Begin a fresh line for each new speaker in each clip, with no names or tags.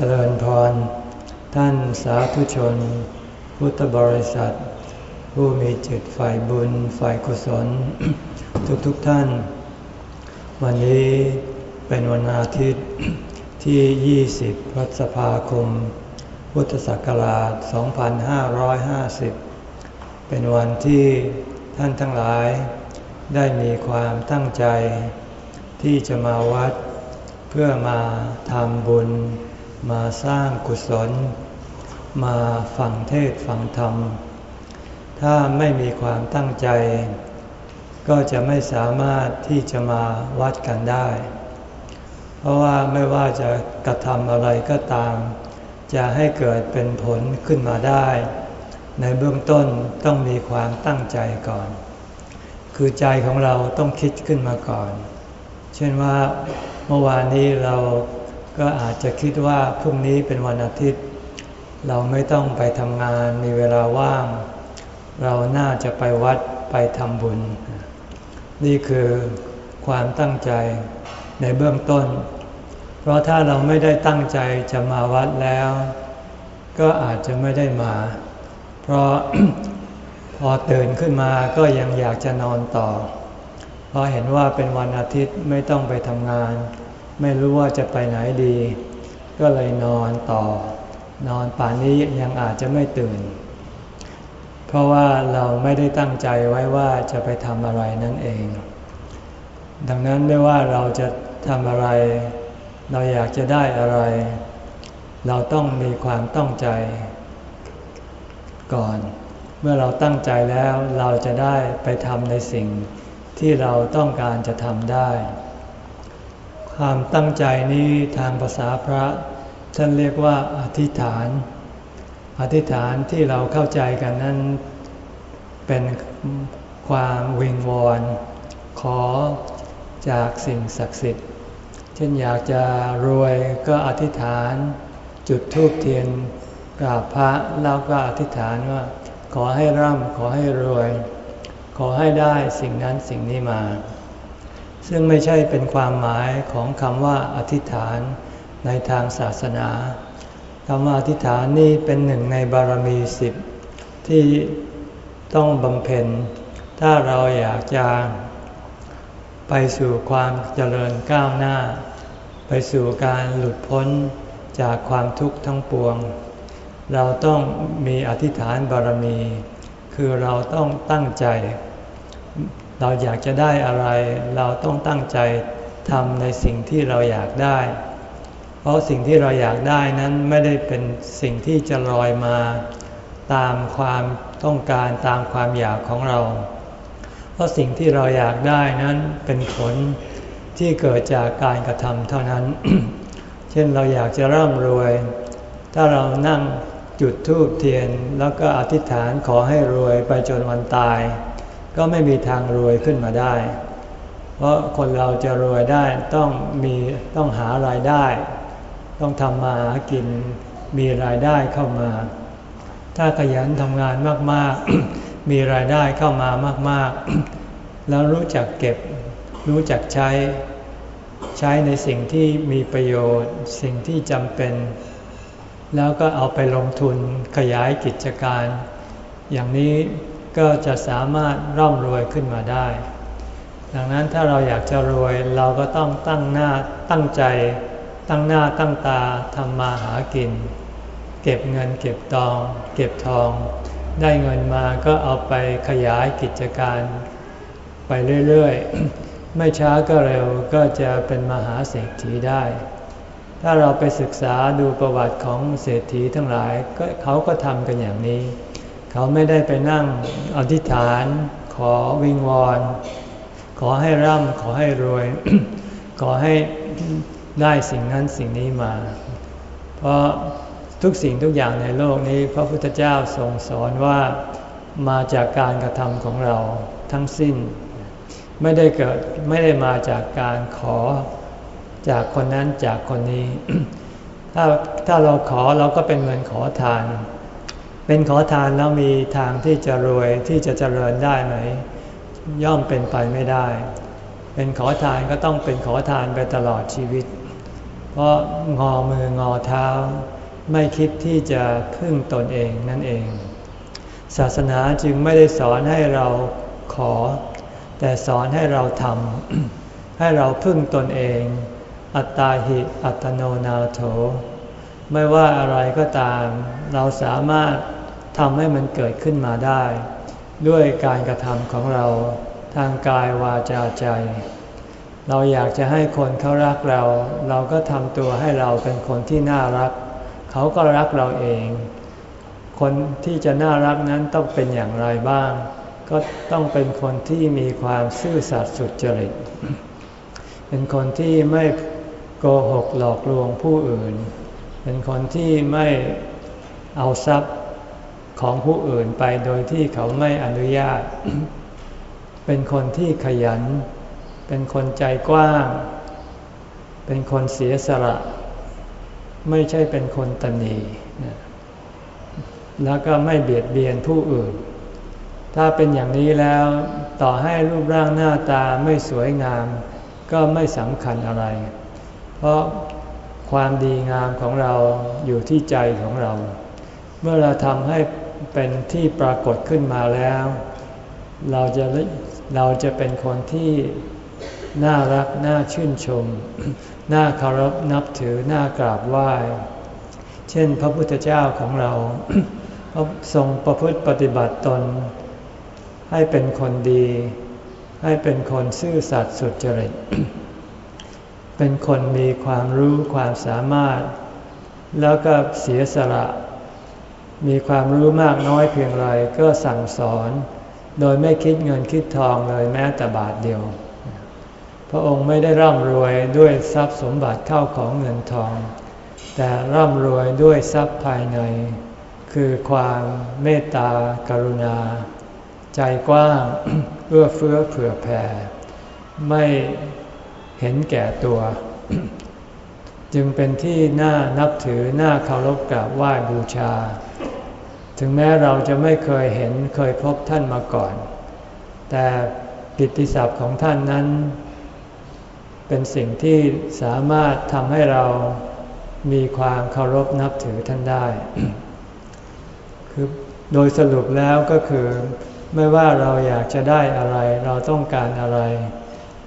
เจริญพร ท่านสาธุชน พุทธบริษัท ผู้มีจิตฝ่ายบุญฝ่ายกุศล ทุกๆทท่าน วันนี้เป็นวันอาทิตย์ที่ 20 พฤษภาคม พุทธศักราช 2550 เป็นวันที่ท่านทั้งหลาย ได้มีความตั้งใจ ที่จะมาวัดเพื่อมาทำบุญ มาสร้างกุศล มาฟังเทศฟังธรรม ถ้าไม่มีความตั้งใจ ก็จะไม่สามารถที่จะมาวัดกันได้ เพราะว่าไม่ว่าจะกระทำอะไรก็ตาม จะให้เกิดเป็นผลขึ้นมาได้ ในเบื้องต้นต้องมีความตั้งใจก่อน คือใจของเราต้องคิดขึ้นมาก่อน เช่นว่าเมื่อวานนี้เรา ก็อาจจะคิดว่าพรุ่งนี้เป็นวันอาทิตย์ เราไม่ต้องไปทำงานมีเวลาว่าง เราน่าจะไปวัดไปทำบุญ นี่คือความตั้งใจในเบื้องต้น เพราะถ้าเราไม่ได้ตั้งใจจะมาวัดแล้ว ก็อาจจะไม่ได้มา เพราะพอตื่นขึ้นมาก็ยังอยากจะนอนต่อ เพราะเห็นว่าเป็นวันอาทิตย์ไม่ต้องไปทำงาน ไม่รู้ว่าจะไปไหนดี ก็เลยนอนต่อ นอนป่านนี้ยังอาจจะไม่ตื่น เพราะว่าเราไม่ได้ตั้งใจไว้ว่าจะไปทำอะไรนั่นเอง ดังนั้นไม่ว่าเราจะทำอะไร เราอยากจะได้อะไร เราต้องมีความต้องใจ ก่อน เมื่อเราตั้งใจแล้วเราจะได้ไปทำในสิ่งที่เราต้องการจะทำได้ ความตั้งใจนี้ทางภาษาพระ ท่านเรียกว่าอธิษฐาน อธิษฐานที่เราเข้าใจกันนั้นเป็นความวิงวอนขอจากสิ่งศักดิ์สิทธิ์ เช่นอยากจะรวยก็อธิษฐาน จุดธูปเทียนกราบพระแล้วก็อธิษฐานว่า ขอให้ร่ำขอให้รวย ขอให้ได้สิ่งนั้นสิ่งนี้มา ซึ่งไม่ใช่เป็นความหมายของคำว่าอธิษฐานในทางศาสนาคำว่าอธิษฐานนี่เป็นหนึ่งในบารมีสิบที่ต้องบำเพ็ญ ถ้าเราอยากจะไปสู่ความเจริญก้าวหน้า ไปสู่การหลุดพ้นจากความทุกข์ทั้งปวง เราต้องมีอธิษฐานบารมี คือเราต้องตั้งใจ เราอยากจะได้อะไร เราต้องตั้งใจทำในสิ่งที่เราอยากได้ เพราะสิ่งที่เราอยากได้นั้นไม่ได้เป็นสิ่งที่จะลอยมา ตามความต้องการตามความอยากของเรา เพราะสิ่งที่เราอยากได้นั้นเป็นผลที่เกิดจากการกระทำเท่านั้น เช่นเราอยากจะร่ำรวย ถ้าเรานั่งจุดธูปเทียนแล้วก็อธิษฐานขอให้รวยไปจนวันตาย ก็ไม่มีทางรวยขึ้นมาได้ เพราะคนเราจะรวยได้ต้องมีต้องหารายได้ ต้องทำมาหากินมีรายได้เข้ามา ถ้าขยันทำงานมากๆ มีรายได้เข้ามามากๆ แล้วรู้จักเก็บ รู้จักใช้ ใช้ในสิ่งที่มีประโยชน์ สิ่งที่จำเป็น แล้วก็เอาไปลงทุนขยายกิจการ อย่างนี้ ก็จะสามารถร่ำรวยขึ้นมาได้ ดังนั้นถ้าเราอยากจะรวยเราก็ต้องตั้งหน้าตั้งใจ ตั้งหน้าตั้งตาทำมาหากิน เก็บเงินเก็บตอง เก็บทอง ได้เงินมาก็เอาไปขยายกิจการ ไปเรื่อยๆ ไม่ช้าก็เร็วก็จะเป็นมหาเศรษฐีได้ ถ้าเราไปศึกษาดูประวัติของเศรษฐีทั้งหลายก็เขาก็ทำกันอย่างนี้ เขาไม่ได้ไปนั่งอธิษฐาน ขอวิงวอน ขอให้ร่ำขอให้รวย ขอให้ได้สิ่งนั้นสิ่งนี้มา เพราะทุกสิ่งทุกอย่างในโลกนี้ พระพุทธเจ้าทรงสอนว่ามาจากการกระทำของเราทั้งสิ้น ไม่ได้เกิดไม่ได้มาจากการขอจากคนนั้นจากคนนี้ ถ้าถ้าเราขอเราก็เป็นเหมือนขอทาน เป็นขอทานแล้วมีทางที่จะรวยที่จะเจริญได้ไหม ย่อมเป็นไปไม่ได้ เป็นขอทานก็ต้องเป็นขอทานไปตลอดชีวิต เพราะงอมืองอเท้า ไม่คิดที่จะพึ่งตนเองนั่นเอง ศาสนาจึงไม่ได้สอนให้เราขอ แต่สอนให้เราทำให้เราพึ่งตนเอง อัตตาหิอัตโนนาโถไม่ว่าอะไรก็ตาม เราสามารถ ทำให้มันเกิดขึ้นมาได้ ด้วยการกระทำของเราทางกายวาจาใจ เราอยากจะให้คนเขารักเรา เราก็ทำตัวให้เราเป็นคนที่น่ารัก เขาก็รักเราเอง คนที่จะน่ารักนั้นต้องเป็นอย่างไรบ้าง ก็ต้องเป็นคนที่มีความซื่อสัตย์สุจริต เป็นคนที่ไม่โกหกหลอกลวงผู้อื่น เป็นคนที่ไม่เอาทรัพย์ ของผู้อื่นไปโดยที่เขาไม่อนุญาต เป็นคนที่ขยัน เป็นคนใจกว้าง เป็นคนเสียสละ ไม่ใช่เป็นคนตนีแล้วก็ไม่เบียดเบียนผู้อื่น ถ้าเป็นอย่างนี้แล้วต่อให้รูปร่างหน้าตาไม่สวยงาม ก็ไม่สำคัญอะไร เพราะความดีงามของเราอยู่ที่ใจของเรา เมื่อเราทำให้ เป็นที่ปรากฏขึ้นมาแล้ว เราจะเราจะเป็นคนที่น่ารักน่าชื่นชม น่าเคารพนับถือน่ากราบไหว้ เช่นพระพุทธเจ้าของเราทรงประพฤติปฏิบัติตน ให้เป็นคนดี ให้เป็นคนซื่อสัตย์สุจริต เป็นคนมีความรู้ความสามารถ แล้วก็เสียสละ มีความรู้มากน้อยเพียงไรก็สั่งสอน โดยไม่คิดเงินคิดทองเลยแม้แต่บาทเดียว พระองค์ไม่ได้ร่ำรวยด้วยทรัพย์สมบัติเข้าของเงินทอง แต่ร่ำรวยด้วยทรัพย์ภายใน คือความเมตตากรุณา ใจกว้างเอื้อเฟื้อเผื่อแผ่ ไม่เห็นแก่ตัว จึงเป็นที่น่านับถือน่าเคารพกราบไหว้บูชา ถึงแม้เราจะไม่เคยเห็นเคยพบท่านมาก่อน แต่กิตติศัพท์ของท่านนั้น เป็นสิ่งที่สามารถทำให้เรามีความเคารพนับถือท่านได้ คือโดยสรุปแล้วก็คือ ไม่ว่าเราอยากจะได้อะไร เราต้องการอะไร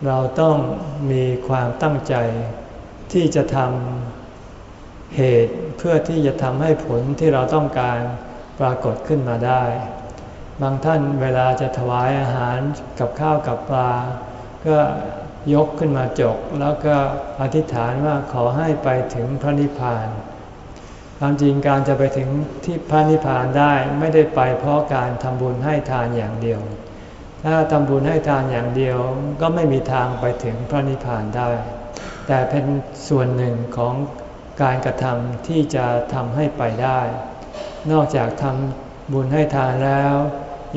เราต้องมีความตั้งใจที่จะทำเหตุเพื่อที่จะทำให้ผลที่เราต้องการ ปรากฏขึ้นมาได้ บางท่านเวลาจะถวายอาหารกับข้าวกับปลา ก็ยกขึ้นมาจก แล้วก็อธิษฐานว่าขอให้ไปถึงพระนิพพาน ความจริงการจะไปถึงที่พระนิพพานได้ไม่ได้ไปเพราะการทำบุญให้ทานอย่างเดียว ถ้าทำบุญให้ทานอย่างเดียวก็ไม่มีทางไปถึงพระนิพพานได้ แต่เป็นส่วนหนึ่งของการกระทำที่จะทำให้ไปได้ นอกจากทำบุญให้ทานแล้ว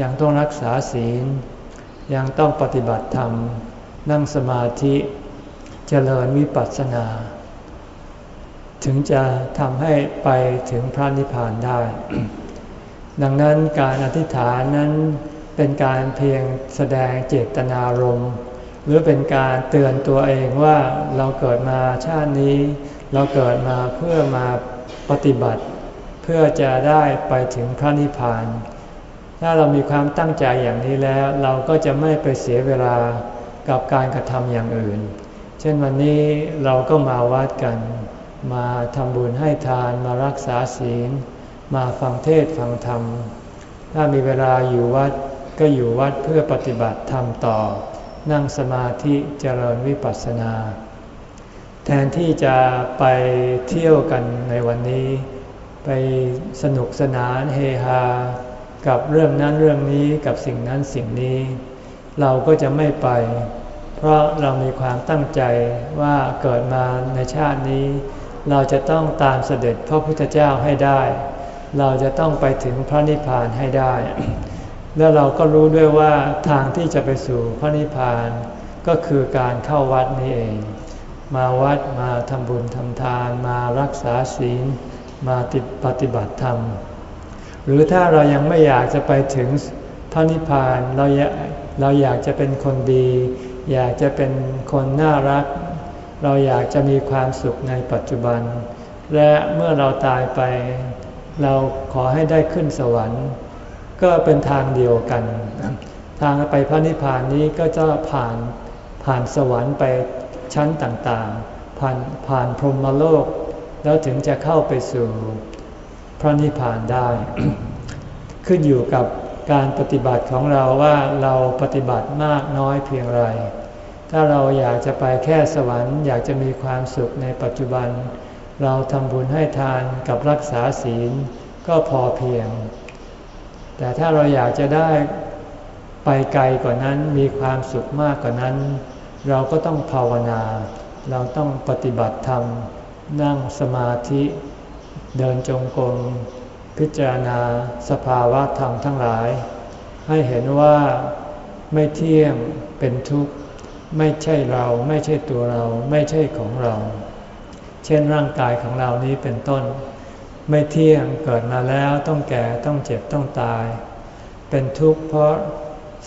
ยังต้องรักษาศีล ยังต้องปฏิบัติธรรม นั่งสมาธิจเจริญวิปัสสนา ถึงจะทำให้ไปถึงพระนิพพานได้ ดังนั้นการอธิษฐานนั้นเป็นการเพียงแสดงเจตนารมณ์ หรือเป็นการเตือนตัวเองว่าเราเกิดมาชาตินี้ เราเกิดมาเพื่อมาปฏิบัติ เพื่อจะได้ไปถึงพระนิพพาน ถ้าเรามีความตั้งใจอย่างนี้แล้วเราก็จะไม่ไปเสียเวลากับการกระทำอย่างอื่น เช่นวันนี้เราก็มาวัดกัน มาทำบุญให้ทานมารักษาศีล มาฟังเทศฟังธรรม ถ้ามีเวลาอยู่วัดก็อยู่วัดเพื่อปฏิบัติธรรมต่อ นั่งสมาธิเจริญวิปัสสนา แทนที่จะไปเที่ยวกันในวันนี้ ไปสนุกสนานเฮฮา กับเรื่องนั้นเรื่องนี้กับสิ่งนั้นสิ่งนี้ เราก็จะไม่ไป เพราะเรามีความตั้งใจว่าเกิดมาในชาตินี้ เราจะต้องตามเสด็จพระพุทธเจ้าให้ได้ เราจะต้องไปถึงพระนิพพานให้ได้ แล้วเราก็รู้ด้วยว่าทางที่จะไปสู่พระนิพพานก็คือการเข้าวัดนี้เอง มาวัดมาทำบุญทำทานมารักษาศีล มาปฏิบัติธรรม หรือถ้าเรายังไม่อยากจะไปถึงพระนิพพานเราอยากเราอยากจะเป็นคนดี อยากจะเป็นคนน่ารัก เราอยากจะมีความสุขในปัจจุบัน และเมื่อเราตายไป เราขอให้ได้ขึ้นสวรรค์ ก็เป็นทางเดียวกัน ทางไปพระนิพพานนี้ก็จะผ่านผ่านสวรรค์ไปชั้นต่างๆ ผ่านผ่านพรหมโลก แล้วถึงจะเข้าไปสู่พระนิพพานได้ ขึ้นอยู่กับการปฏิบัติของเราว่าเราปฏิบัติมากน้อยเพียงไร ถ้าเราอยากจะไปแค่สวรรค์อยากจะมีความสุขในปัจจุบัน เราทำบุญให้ทานกับรักษาศีลก็พอเพียง แต่ถ้าเราอยากจะได้ไปไกลกว่านั้นมีความสุขมากกว่านั้น เราก็ต้องภาวนา เราต้องปฏิบัติธรรม นั่งสมาธิ เดินจงกรมพิจารณาสภาวะธรรมทั้งหลาย ให้เห็นว่าไม่เที่ยงเป็นทุกข์ ไม่ใช่เราไม่ใช่ตัวเรา ไม่ใช่ของเรา เช่นร่างกายของเรานี้เป็นต้น ไม่เที่ยงเกิดมาแล้วต้องแก่ต้องเจ็บต้องตาย เป็นทุกข์เพราะ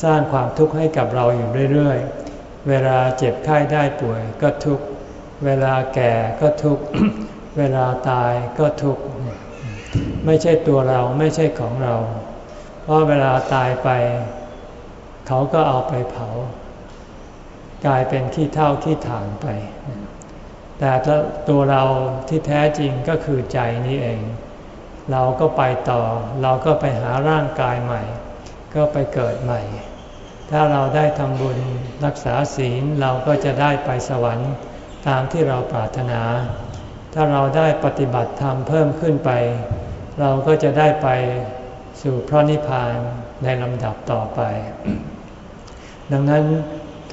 สร้างความทุกข์ให้กับเราอยู่เรื่อยๆ เวลาเจ็บไข้ได้ป่วยก็ทุกข์ เวลาแก่ก็ทุกข์ เวลาตายก็ทุกข์ ไม่ใช่ตัวเราไม่ใช่ของเรา เพราะเวลาตายไป เขาก็เอาไปเผา กลายเป็นขี้เท่าขี้ฐานไป แต่ตัวเราที่แท้จริงก็คือใจนี้เอง เราก็ไปต่อ เราก็ไปหาร่างกายใหม่ ก็ไปเกิดใหม่ ถ้าเราได้ทำบุญรักษาศีลเราก็จะได้ไปสวรรค์ ตามที่เราปรารถนา ถ้าเราได้ปฏิบัติธรรมเพิ่มขึ้นไป เราก็จะได้ไปสู่พระนิพพานในลำดับต่อไป ดังนั้น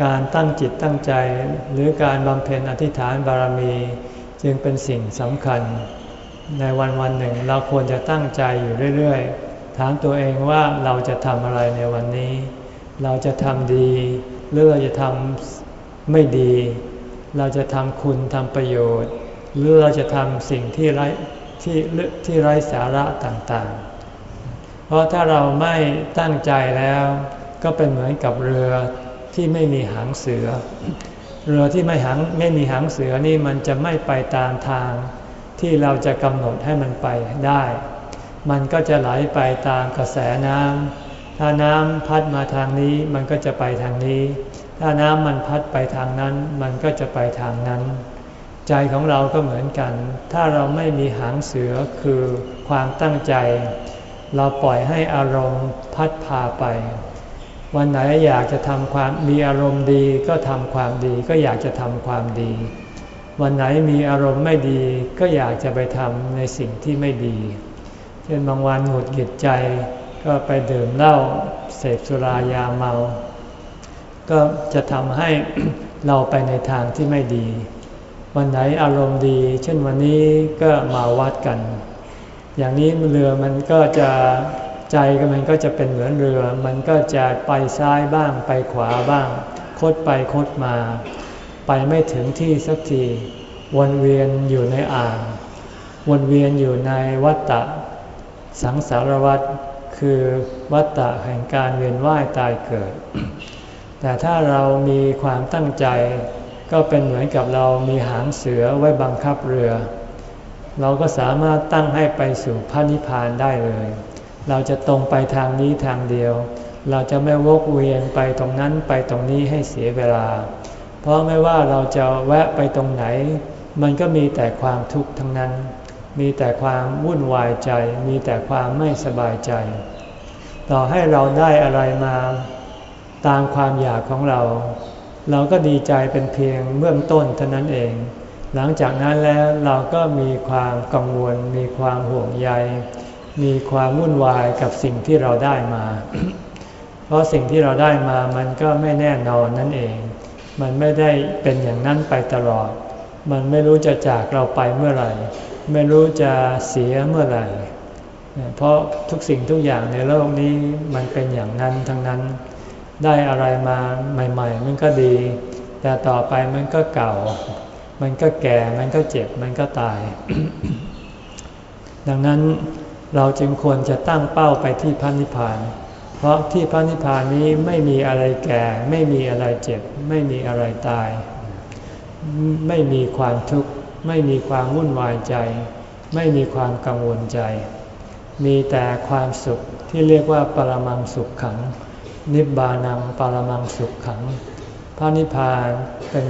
การตั้งจิตตั้งใจหรือการบำเพ็ญอธิษฐานบารมีจึงเป็นสิ่งสำคัญ ในวันวันหนึ่งเราควรจะตั้งใจอยู่เรื่อยๆ ถามตัวเองว่าเราจะทำอะไรในวันนี้ เราจะทำดี หรือเราจะทำไม่ดี เราจะทำคุณทำประโยชน์ หรือเราจะทำสิ่งที่ไร้ที่ที่ไร้สาระต่างๆ เพราะถ้าเราไม่ตั้งใจแล้ว ก็เป็นเหมือนกับเรือที่ไม่มีหางเสือ เรือที่ไม่หางไม่มีหางเสือนี่มันจะไม่ไปตามทาง ที่เราจะกำหนดให้มันไปได้ มันก็จะไหลไปตามกระแสน้ำถ้าน้ำพัดมาทางนี้มันก็จะไปทางนี้ ถ้าน้ำมันพัดไปทางนั้น มันก็จะไปทางนั้น ใจของเราก็เหมือนกัน ถ้าเราไม่มีหางเสือคือความตั้งใจ เราปล่อยให้อารมณ์พัดพาไป วันไหนอยากจะทำความมีอารมณ์ดีก็ทำความดี ก็อยากจะทำความดี วันไหนมีอารมณ์ไม่ดีก็อยากจะไปทำในสิ่งที่ไม่ดี เช่นบางวันหงุดหงิดใจก็ไปดื่มเหล้าเสพสุรายาเมา ก็จะทำให้เราไปในทางที่ไม่ดี วันไหนอารมณ์ดี เช่นวันนี้ก็มาวัดกัน อย่างนี้เรือมันก็จะใจก็มันก็จะเป็นเหมือนเรือ มันก็จะไปซ้ายบ้างไปขวาบ้าง คดไปคดมา ไปไม่ถึงที่สักที วนเวียนอยู่ในอ่าง วนเวียนอยู่ในวัฏฏะสังสารวัฏคือวัฏฏะแห่งการเวียนว่ายตายเกิด แต่ถ้าเรามีความตั้งใจ ก็เป็นเหมือนกับเรามีหางเสือไว้บังคับเรือ เราก็สามารถตั้งให้ไปสู่พระนิพพานได้เลย เราจะตรงไปทางนี้ทางเดียว เราจะไม่วกเวียนไปตรงนั้นไปตรงนี้ให้เสียเวลา เพราะไม่ว่าเราจะแวะไปตรงไหน มันก็มีแต่ความทุกข์ทั้งนั้น มีแต่ความวุ่นวายใจ มีแต่ความไม่สบายใจ ต่อให้เราได้อะไรมา ตามความอยากของเรา เราก็ดีใจเป็นเพียงเบื้องต้นเท่านั้นเอง หลังจากนั้นแล้วเราก็มีความกังวล มีความห่วงใย มีความวุ่นวายกับสิ่งที่เราได้มา เพราะสิ่งที่เราได้มามันก็ไม่แน่นอนนั่นเอง มันไม่ได้เป็นอย่างนั้นไปตลอด มันไม่รู้จะจากเราไปเมื่อไหร่ ไม่รู้จะเสียเมื่อไหร่ เพราะทุกสิ่งทุกอย่างในโลกนี้มันเป็นอย่างนั้นทั้งนั้น ได้อะไรมาใหม่ ๆ มันก็ดี แต่ต่อไปมันก็เก่า มันก็แก่ มันก็เจ็บ มันก็ตาย ดังนั้นเราจึงควรจะตั้งเป้าไปที่พระนิพพาน เพราะที่พระนิพพานนี้ไม่มีอะไรแก่ ไม่มีอะไรเจ็บ ไม่มีอะไรตาย ไม่มีความทุกข์ ไม่มีความวุ่นวายใจ ไม่มีความกังวลใจ มีแต่ความสุขที่เรียกว่าปรมังสุขขัง นิบานังปรมังสุขขัง พระนิพพานเป็น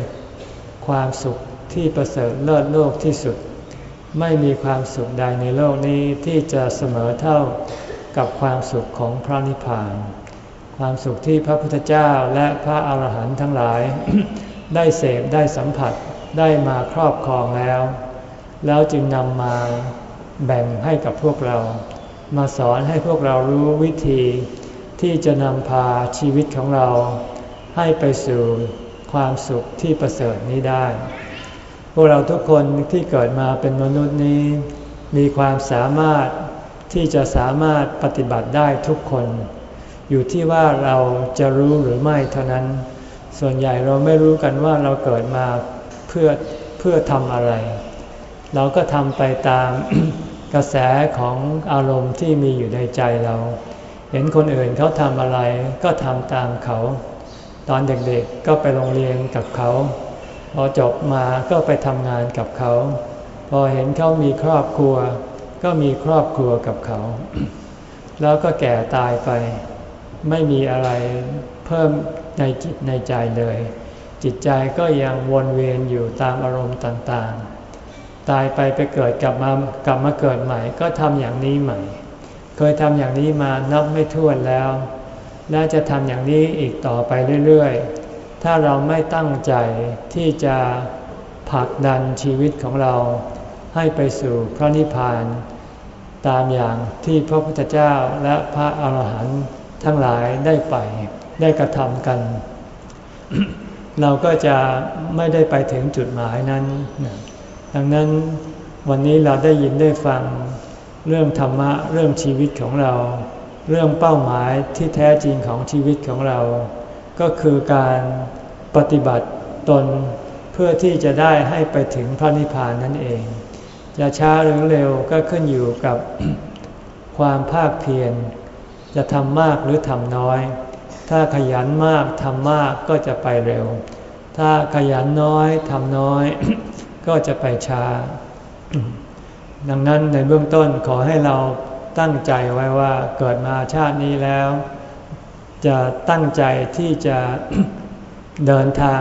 ความสุขที่ประเสริฐเลิศโลกที่สุด ไม่มีความสุขใดในโลกนี้ที่จะเสมอเท่ากับความสุขของพระนิพพาน ความสุขที่พระพุทธเจ้าและพระอาหารหันต์ทั้งหลาย ได้เสพได้สัมผัสได้มาครอบครองแล้ว แล้วจึงนำมาแบ่งให้กับพวกเรา มาสอนให้พวกเรารู้วิธี ที่จะนำพาชีวิตของเรา ให้ไปสู่ความสุขที่ประเสริฐนี้ได้ พวกเราทุกคนที่เกิดมาเป็นมนุษย์นี้ มีความสามารถที่จะสามารถปฏิบัติได้ทุกคน อยู่ที่ว่าเราจะรู้หรือไม่เท่านั้น ส่วนใหญ่เราไม่รู้กันว่าเราเกิดมาเพื่อเพื่อทำอะไร เราก็ทำไปตามกระแสของอารมณ์ที่มีอยู่ในใจเรา เห็นคนอื่นเขาทำอะไรก็ทำตามเขา ตอนเด็กๆก็ไปโรงเรียนกับเขา พอจบมาก็ไปทำงานกับเขา พอเห็นเขามีครอบครัว ก็มีครอบครัวกับเขา แล้วก็แก่ตายไป ไม่มีอะไรเพิ่มในจิตในใจเลย จิตใจก็ยังวนเวียนอยู่ตามอารมณ์ต่างๆ ตายไปไปเกิดกลับมากลับมาเกิดใหม่ก็ทำอย่างนี้ใหม่ เคยทำอย่างนี้มานับไม่ถ้วนแล้ว และจะทำอย่างนี้อีกต่อไปเรื่อยๆ ถ้าเราไม่ตั้งใจที่จะผลักดันชีวิตของเราให้ไปสู่พระนิพพาน ตามอย่างที่พระพุทธเจ้าและพระอาหารหันต์ทั้งหลายได้ไปได้กระทำกัน เราก็จะไม่ได้ไปถึงจุดหมายนั้น ดังนั้นวันนี้เราได้ยินได้ฟัง เรื่องธรรมะเรื่องชีวิตของเรา เรื่องเป้าหมายที่แท้จริงของชีวิตของเรา ก็คือการปฏิบัติตนเพื่อที่จะได้ให้ไปถึงพระนิพพานนั่นเองจะช้าหรือเร็วก็ขึ้นอยู่กับความภาคเพียรจะทำมากหรือทำน้อย ถ้าขยันมากทำมากก็จะไปเร็ว ถ้าขยันน้อยทำน้อย ก็จะไปช้า ดังนั้นในเบื้องต้นขอให้เราตั้งใจไว้ว่าเกิดมาชาตินี้แล้ว จะตั้งใจที่จะเดินทาง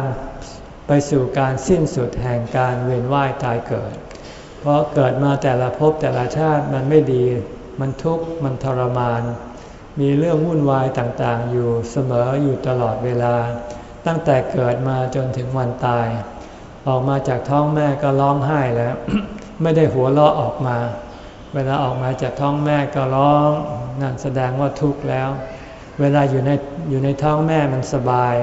ไปสู่การสิ้นสุดแห่งการเวียนว่ายตายเกิด เพราะเกิดมาแต่ละภพแต่ละชาติมันไม่ดี มันทุกข์ มันทรมาน มีเรื่องวุ่นวายต่างๆ อยู่เสมออยู่ตลอดเวลา ตั้งแต่เกิดมาจนถึงวันตาย ออกมาจากท้องแม่ก็ร้องไห้แล้ว ไม่ได้หัวเราะออกมา เวลาออกมาจากท้องแม่ก็ร้อง นั่นแสดงว่าทุกข์แล้ว เวลาอยู่ในอยู่ในท้องแม่มันสบาย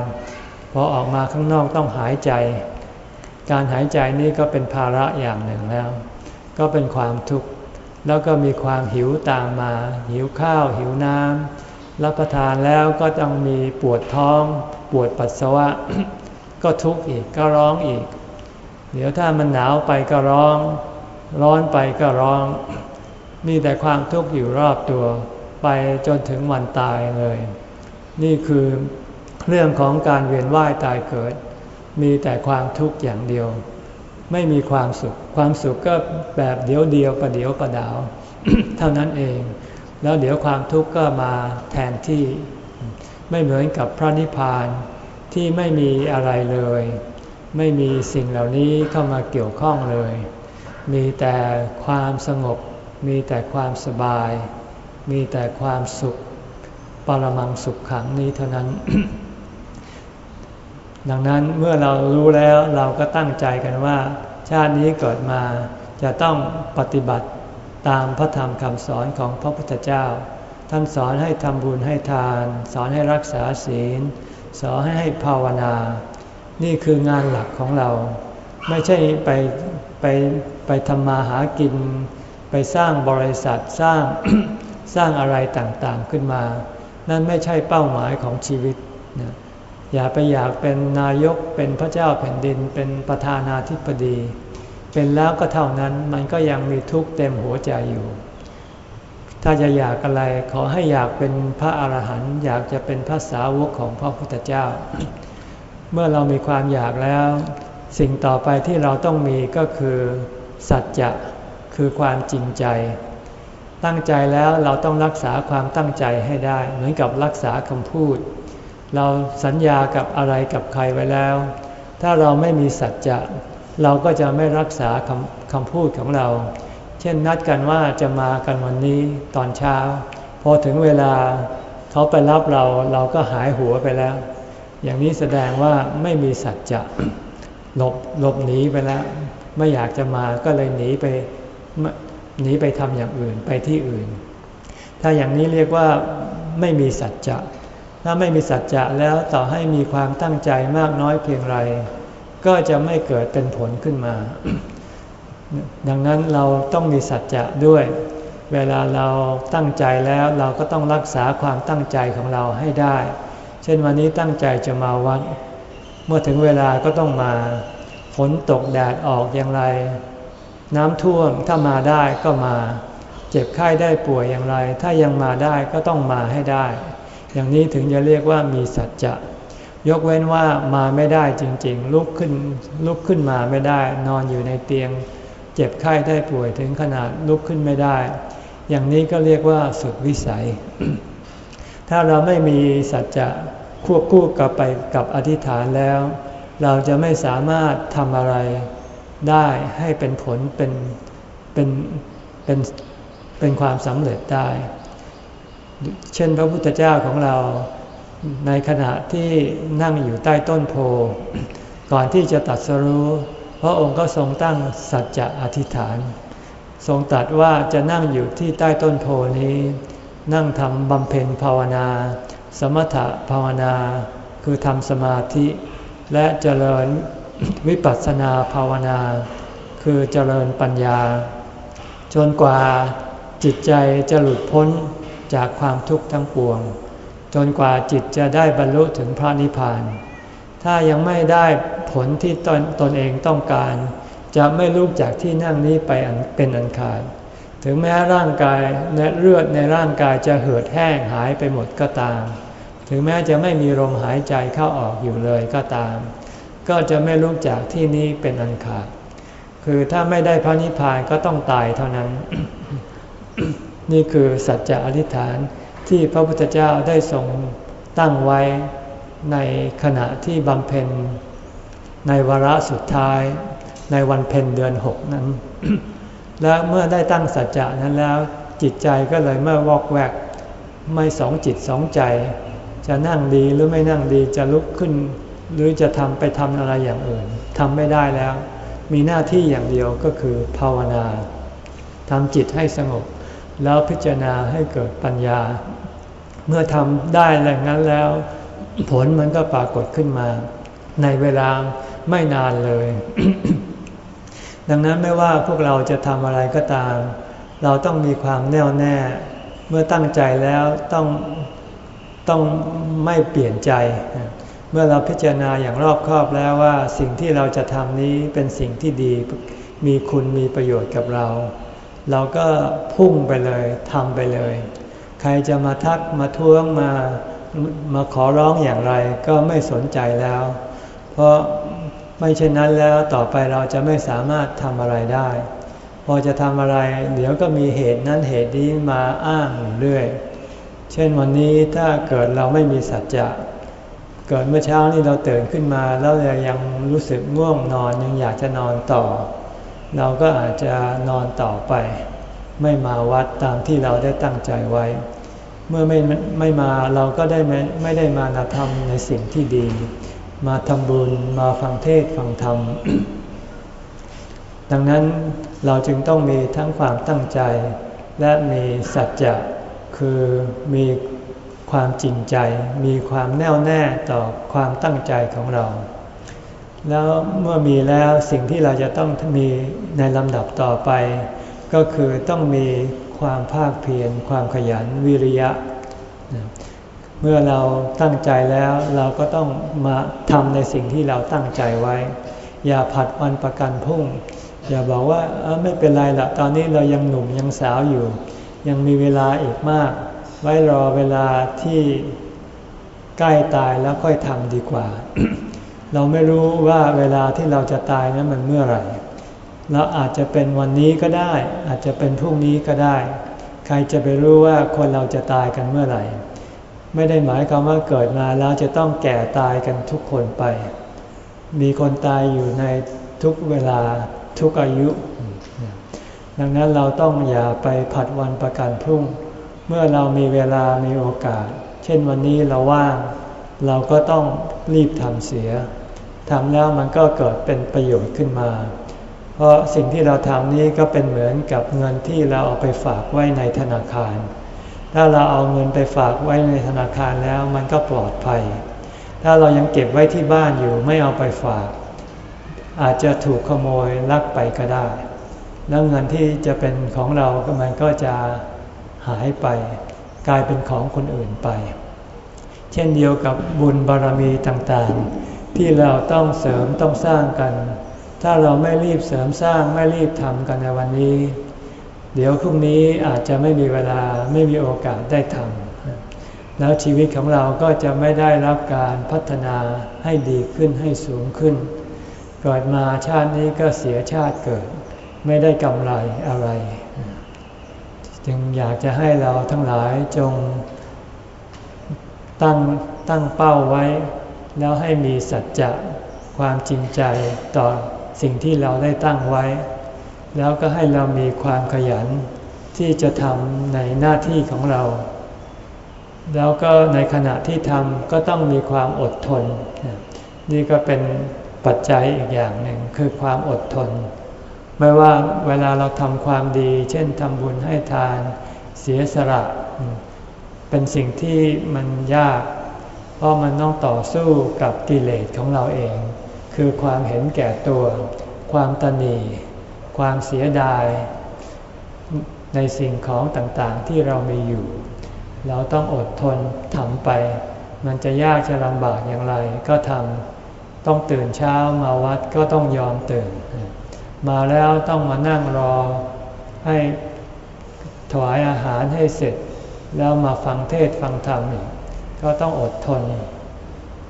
พอออกมาข้างนอกต้องหายใจ การหายใจนี่ก็เป็นภาระอย่างหนึ่งแล้ว ก็เป็นความทุกข์ แล้วก็มีความหิวตามมา หิวข้าว หิวน้ำรับประทานแล้วก็ต้องมีปวดท้อง ปวดปัสสาวะ ก็ทุกข์อีก ก็ร้องอีก เดี๋ยวถ้ามันหนาวไปก็ร้อง ร้อนไปก็ร้องมีแต่ความทุกข์อยู่รอบตัว ไปจนถึงวันตายเลย นี่คือเรื่องของการเวียนว่ายตายเกิด มีแต่ความทุกข์อย่างเดียว ไม่มีความสุข ความสุขก็แบบเดียวเดียวประเดียวประดาว เท่านั้นเอง แล้วเดี๋ยวความทุกข์ก็มาแทนที่ ไม่เหมือนกับพระนิพพานที่ไม่มีอะไรเลย ไม่มีสิ่งเหล่านี้เข้ามาเกี่ยวข้องเลย มีแต่ความสงบ มีแต่ความสบาย มีแต่ความสุข ปรมังสุขขังนี้เท่านั้น ดังนั้นเมื่อเรารู้แล้วเราก็ตั้งใจกันว่า ชาตินี้เกิดมาจะต้องปฏิบัติตามพระธรรมคำสอนของพระพุทธเจ้า ท่านสอนให้ทำบุญให้ทาน สอนให้รักษาศีล สอนให้ให้ภาวนา นี่คืองานหลักของเรา ไม่ใช่ไปไป ไปทำมาหากิน ไปสร้างบริษัทสร้างสร้างอะไรต่างๆขึ้นมา นั่นไม่ใช่เป้าหมายของชีวิตนะอย่าไปอยากเป็นนายกเป็นพระเจ้าแผ่นดิน เป็นประธานาธิบดี เป็นแล้วก็เท่านั้นมันก็ยังมีทุกข์เต็มหัวใจอยู่ ถ้าจะอยากอะไรขอให้อยากเป็นพระอาหารหันต์อยากจะเป็นพระสาวกของพระพุทธเจ้า เมื่อเรามีความอยากแล้ว สิ่งต่อไปที่เราต้องมีก็คือ สัจจะคือความจริงใจ ตั้งใจแล้วเราต้องรักษาความตั้งใจให้ได้ เหมือนกับรักษาคำพูด เราสัญญากับอะไรกับใครไว้แล้ว ถ้าเราไม่มีสัจจะ เราก็จะไม่รักษาคำคำพูดของเรา เช่นนัดกันว่าจะมากันวันนี้ตอนเช้า พอถึงเวลาเขาไปรับเราเราก็หายหัวไปแล้ว อย่างนี้แสดงว่าไม่มีสัจจะหลบหลบหนีไปแล้ว ไม่อยากจะมาก็เลยหนีไปหนีไปทำอย่างอื่นไปที่อื่น ถ้าอย่างนี้เรียกว่าไม่มีสัจจะ ถ้าไม่มีสัจจะแล้วต่อให้มีความตั้งใจมากน้อยเพียงไร ก็จะไม่เกิดเป็นผลขึ้นมา ดังนั้นเราต้องมีสัจจะด้วย เวลาเราตั้งใจแล้วเราก็ต้องรักษาความตั้งใจของเราให้ได้ เช่นวันนี้ตั้งใจจะมาวัด เมื่อถึงเวลาก็ต้องมา นตกแดดออกอย่างไร น้ำท่วมถ้ามาได้ก็มา เจ็บไข้ได้ป่วยอย่างไร ถ้ายังมาได้ก็ต้องมาให้ได้ อย่างนี้ถึงจะเรียกว่ามีสัจจะยกเว้นว่ามาไม่ได้จริงๆ ลุกขึ้นลุกขึ้นมาไม่ได้ นอนอยู่ในเตียง เจ็บไข้ได้ป่วยถึงขนาดลุกขึ้นไม่ได้ อย่างนี้ก็เรียกว่าสุดวิสัย ถ้าเราไม่มีสัจจะควบคู่กับไปกับอธิษฐานแล้ว เราจะไม่สามารถทำอะไรได้ให้เป็นผลเป็นเป็นเป็นเป็นความสำเร็จได้ เช่นพระพุทธเจ้าของเราในขณะที่นั่งอยู่ใต้ต้นโพ ก่อนที่จะตัดสรู้พระองค์ก็ทรงตั้งสัจจะอธิษฐาน ทรงตัดว่าจะนั่งอยู่ที่ใต้ต้นโพนี้ นั่งทำบำเพ็ญภาวนา สมถภาวนา คือทำสมาธิ และเจริญวิปัสสนาภาวนา คือเจริญปัญญา จนกว่าจิตใจจะหลุดพ้นจากความทุกข์ทั้งปวง จนกว่าจิตจะได้บรรลุถึงพระนิพพาน ถ้ายังไม่ได้ผลที่ตนตนเองต้องการ จะไม่ลุกจากที่นั่งนี้ไปเป็นอันขาด ถึงแม้ร่างกายและเลือดในร่างกายจะเหือดแห้งหายไปหมดก็ตาม ถึงแม้จะไม่มีลมหายใจเข้าออกอยู่เลยก็ตาม ก็จะไม่ลุกจากที่นี้เป็นอันขาด คือถ้าไม่ได้พระนิพพานก็ต้องตายเท่านั้น นี่คือสัจจะอธิษฐานที่พระพุทธเจ้าได้ทรงตั้งไว้ในขณะที่บำเพ็ญ ในวาระสุดท้าย ในวันเพ็ญเดือนหกนั้น และเมื่อได้ตั้งสัจจะนั้นแล้วจิตใจก็เลยเมื่อวอกแวกไม่สองจิตสองใจ จะนั่งดีหรือไม่นั่งดีจะลุกขึ้น หรือจะทำไปทำอะไรอย่างอื่นทำไม่ได้แล้ว มีหน้าที่อย่างเดียวก็คือภาวนาทำจิตให้สงบ แล้วพิจารณาให้เกิดปัญญา เมื่อทำได้แรงนั้นแล้ว ผลมันก็ปรากฏขึ้นมา ในเวลาไม่นานเลย ดังนั้นไม่ว่าพวกเราจะทำอะไรก็ตาม เราต้องมีความแน่วแน่ เมื่อตั้งใจแล้วต้อง ต้องไม่เปลี่ยนใจ เมื่อเราพิจารณาอย่างรอบคอบแล้วว่าสิ่งที่เราจะทำนี้เป็นสิ่งที่ดี มีคุณมีประโยชน์กับเรา เราก็พุ่งไปเลยทำไปเลย ใครจะมาทักมาท้วงมามาขอร้องอย่างไรก็ไม่สนใจแล้ว เพราะไม่เช่นนั้นแล้วต่อไปเราจะไม่สามารถทำอะไรได้ พอจะทำอะไร เดี๋ยวก็มีเหตุนั้นเหตุนี้มาอ้างเรื่อย เช่นวันนี้ถ้าเกิดเราไม่มีสัจจะเกิดเมื่อเช้านี้เราตื่นขึ้นมาแล้วยังรู้สึกง่วงนอนยังอยากจะนอนต่อ เราก็อาจจะนอนต่อไป ไม่มาวัดตามที่เราได้ตั้งใจไว้ เมื่อไม่ไม่มาเราก็ได้ไม่ไม่ได้มาทำในสิ่งที่ดี มาทำบุญมาฟังเทศฟังธรรมดังนั้นเราจึงต้องมีทั้งความตั้งใจ และมีสัจจะ คือมีความจริงใจ มีความแน่วแน่ต่อความตั้งใจของเรา แล้วเมื่อมีแล้วสิ่งที่เราจะต้องมีในลำดับต่อไป ก็คือต้องมีความภาคเพียรความขยันวิริยะ เมื่อเราตั้งใจแล้วเราก็ต้องมาทำในสิ่งที่เราตั้งใจไว้ อย่าผัดวันประกันพรุ่ง อย่าบอกว่าไม่เป็นไรละตอนนี้เรายังหนุ่มยังสาวอยู่ ยังมีเวลาอีกมาก ไว้รอเวลาที่ใกล้ตายแล้วค่อยทำดีกว่า เราไม่รู้ว่าเวลาที่เราจะตายนั้นมันเมื่อไหร่เราอาจจะเป็นวันนี้ก็ได้ อาจจะเป็นพรุ่งนี้ก็ได้ ใครจะไปรู้ว่าคนเราจะตายกันเมื่อไหร่ ไม่ได้หมายความว่าเกิดมาแล้วจะต้องแก่ตายกันทุกคนไป มีคนตายอยู่ในทุกเวลาทุกอายุ ดังนั้นเราต้องอย่าไปผัดวันประกันพรุ่ง เมื่อเรามีเวลามีโอกาส เช่นวันนี้เราว่าง เราก็ต้องรีบทำเสียทำแล้วมันก็เกิดเป็นประโยชน์ขึ้นมา เพราะสิ่งที่เราทำนี้ก็เป็นเหมือนกับเงินที่เราเอาไปฝากไว้ในธนาคาร ถ้าเราเอาเงินไปฝากไว้ในธนาคารแล้วมันก็ปลอดภัย ถ้าเรายังเก็บไว้ที่บ้านอยู่ไม่เอาไปฝาก อาจจะถูกขโมยลักไปก็ได้ แล้วเงินที่จะเป็นของเราก็มันก็จะหายไป กลายเป็นของคนอื่นไป เช่นเดียวกับบุญบารรมีต่างๆ ที่เราต้องเสริมต้องสร้างกัน ถ้าเราไม่รีบเสริมสร้างไม่รีบทำกันในวันนี้ เดี๋ยวพรุ่งนี้อาจจะไม่มีเวลาไม่มีโอกาสได้ทำแล้วชีวิตของเราก็จะไม่ได้รับการพัฒนาให้ดีขึ้นให้สูงขึ้นเกิดมาชาตินี้ก็เสียชาติเกิด ไม่ได้กำไรอะไร จึงอยากจะให้เราทั้งหลายจงตั้งตั้งเป้าไว้ แล้วให้มีสัจจะความจริงใจต่อสิ่งที่เราได้ตั้งไว้ แล้วก็ให้เรามีความขยันที่จะทำในหน้าที่ของเรา แล้วก็ในขณะที่ทำก็ต้องมีความอดทน นี่ก็เป็นปัจจัยอีกอย่างหนึ่งคือความอดทน ไม่ว่าเวลาเราทำความดี เช่นทำบุญให้ทานเสียสละ เป็นสิ่งที่มันยาก เพราะมันต้องต่อสู้กับกิเลสของเราเอง คือความเห็นแก่ตัว ความตนี ความเสียดาย ในสิ่งของต่างๆที่เรามีอยู่ เราต้องอดทนทำไป มันจะยากจะลำบากอย่างไรก็ทำต้องตื่นเช้ามาวัดก็ต้องยอมตื่น มาแล้วต้องมานั่งรอให้ถวายอาหารให้เสร็จ แล้วมาฟังเทศฟังธรรมอีกก็ต้องอดทน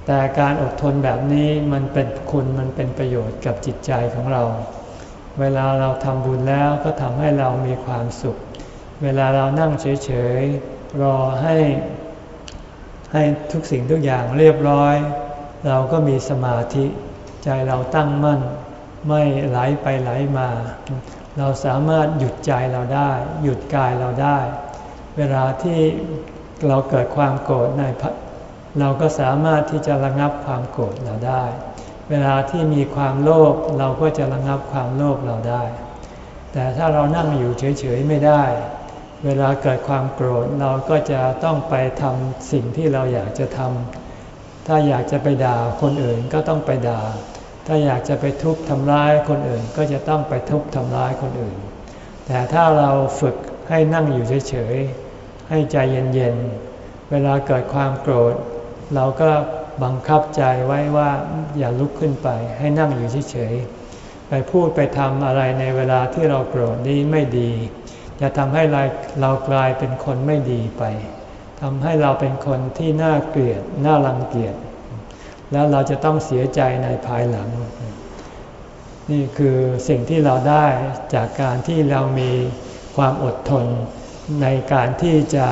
แต่การอดทนแบบนี้มันเป็นคุณมันเป็นประโยชน์กับจิตใจของเรา เวลาเราทำบุญแล้วก็ทำให้เรามีความสุข เวลาเรานั่งเฉยๆรอให้ให้ทุกสิ่งทุกอย่างเรียบร้อย เราก็มีสมาธิ ใจเราตั้งมั่น ไม่ไหลไปไหลมา เราสามารถหยุดใจเราได้ หยุดกายเราได้ เวลาที่เราเกิดความโกรธในเราก็สามารถที่จะระงับความโกรธเราได้ เวลาที่มีความโลภเราก็จะระงับความโลภเราได้ แต่ถ้าเรานั่งอยู่เฉยๆไม่ได้ เวลาเกิดความโกรธเราก็จะต้องไปทำสิ่งที่เราอยากจะทำถ้าอยากจะไปด่าคนอื่นก็ต้องไปด่า ถ้าอยากจะไปทุบทำร้ายคนอื่นก็จะต้องไปทุบทำร้ายคนอื่น แต่ถ้าเราฝึกให้นั่งอยู่เฉยๆ ให้ใจเย็นๆ เวลาเกิดความโกรธ เราก็บังคับใจไว้ว่าอย่าลุกขึ้นไป ให้นั่งอยู่เฉยๆ ไปพูดไปทำอะไรในเวลาที่เราโกรธนี้ไม่ดี จะทำให้เรากลายเป็นคนไม่ดีไปทำให้เราเป็นคนที่น่าเกลียด น่ารังเกียจ แล้วเราจะต้องเสียใจในภายหลัง นี่คือสิ่งที่เราได้จากการที่เรามีความอดทน ในการที่จะ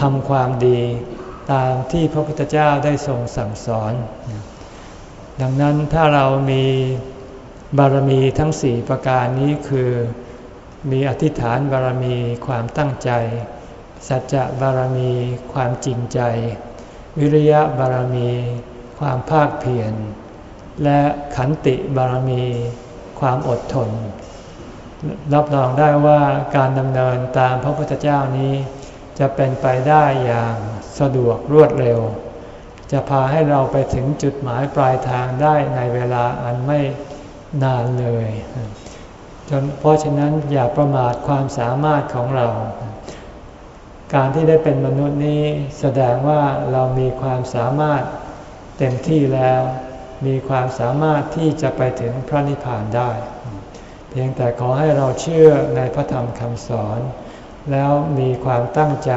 ทำความดีตามที่พระพุทธเจ้าได้ทรงสั่งสอน ดังนั้นถ้าเรามีบารมีทั้งสี่ประการนี้คือมีอธิษฐานบารมีความตั้งใจ สัจจะบารมีความจริงใจ วิริยะบารมี ความภาคเพียร และขันติบารมี ความอดทน รับรองได้ว่าการดำเนินตามพระพุทธเจ้านี้ จะเป็นไปได้อย่างสะดวกรวดเร็ว จะพาให้เราไปถึงจุดหมายปลายทางได้ในเวลาอันไม่นานเลยจนเพราะฉะนั้นอย่าประมาทความสามารถของเรา การที่ได้เป็นมนุษย์นี้แสดงว่าเรามีความสามารถ เต็มที่แล้วมีความสามารถที่จะไปถึงพระนิพพานได้ เพียงแต่ขอให้เราเชื่อในพระธรรมคำสอน แล้วมีความตั้งใจ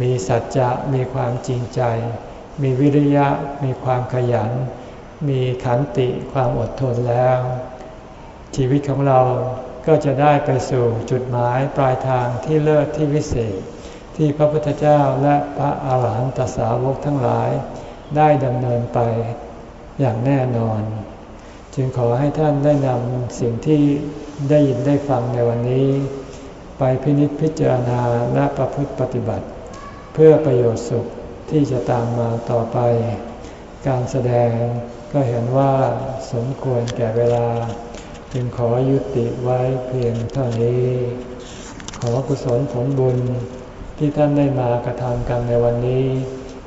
มีสัจจะ มีความจริงใจ มีวิริยะ มีความขยัน มีขันติความอดทนแล้ว ชีวิตของเราก็จะได้ไปสู่จุดหมายปลายทางที่เลิศที่วิเศษ ที่พระพุทธเจ้าและพระอาหารหันตสาวกทั้งหลาย ได้ดำเนินไปอย่างแน่นอน จึงขอให้ท่านได้นำสิ่งที่ได้ยินได้ฟังในวันนี้ ไปพินิจพิจารณาและประพฤติปฏิบัติ เพื่อประโยชน์สุขที่จะตามมาต่อไป การแสดงก็เห็นว่าสมควรแก่เวลา จึงขอยุติไว้เพียงเท่านี้ ขอกุศลผลบุญที่ท่านได้มากระทำกันในวันนี้